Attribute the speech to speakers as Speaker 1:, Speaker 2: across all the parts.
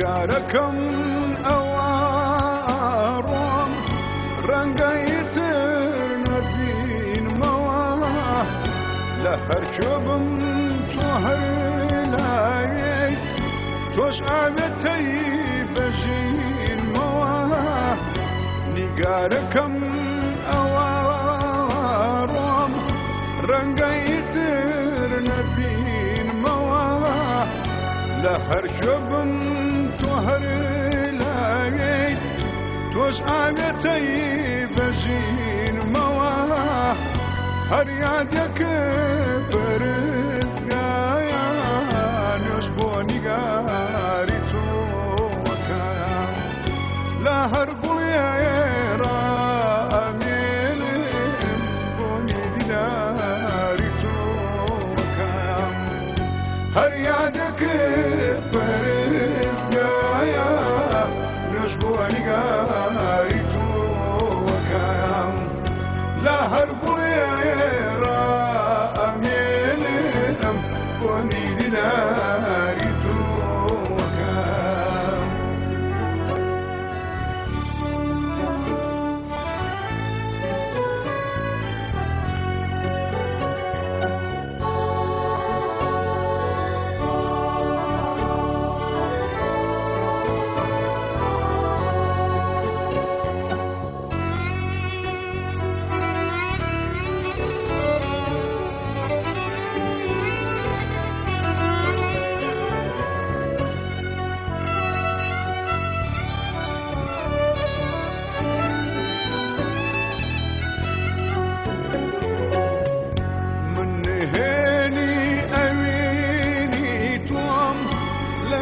Speaker 1: نیگارەکەم ئەوڕۆم ڕەنگەیتر نەبینمەوە لە هەرکوێ بم تۆ هەر لاوێت تۆش ئاوێتەی بەژینمەوە نیگارەکەم ئەوە ڕۆم ڕەنگەیتر نەبینمەوە لە هەرکوێ تۆش ئاوێتەی بەژینمەوە هەر یادەکە بەرزگایە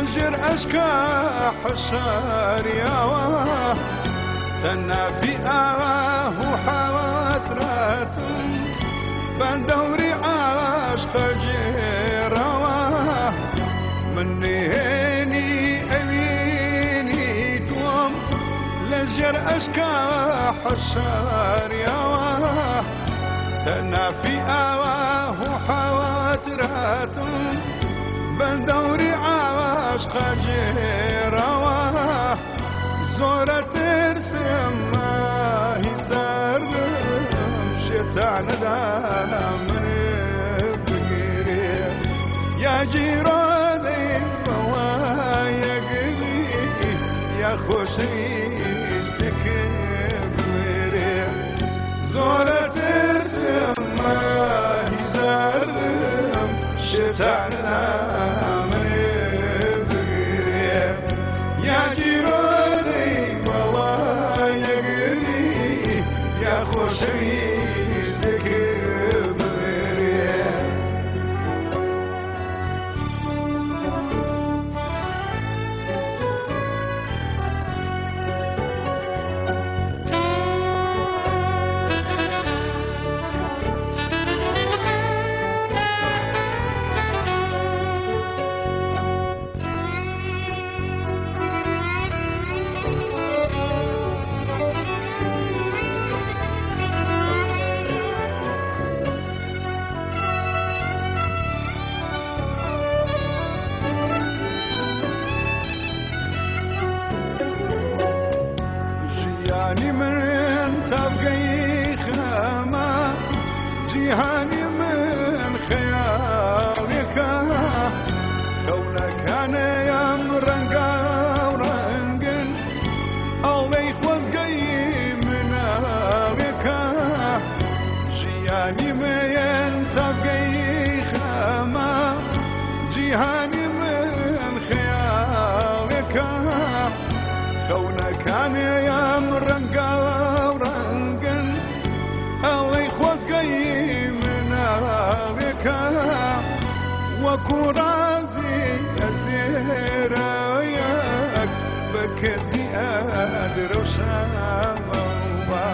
Speaker 1: لە ژێر ئەشکا حەشاریاوە تەنافی ئاه و حەواسرەتم بەندەوری عاشقە جێراوە من نهێنی ئەوینی تۆم لە ژێر ئەشکا حەشاریاوە تنافي آواه وحواسراتم بندوري عواش قجيروا زورة ترسم ما هي سردم شتان دانا من بقيري يا جيراني بوايا قلي يا خوشي استكبري زۆرە ترسم شێتانە منێ جیهانی من خەیاڵێکە خەونەکانەیەم ڕەنگا و ڕەنگن ئەڵەی خۆزگەی مناڵێکە ژیانی من تابگەی خەمە جیهانی من خەیاڵێکە خەونەکانیان ڕەنگا و وەکو ڕازی ئەستێرایەک بە کەسی ئەدرەوشامەوە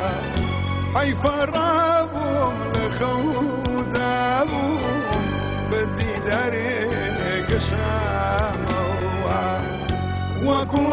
Speaker 1: حیفە ڕابووم لە خەودابووم بە دیدارێ گەشامەوە وەکو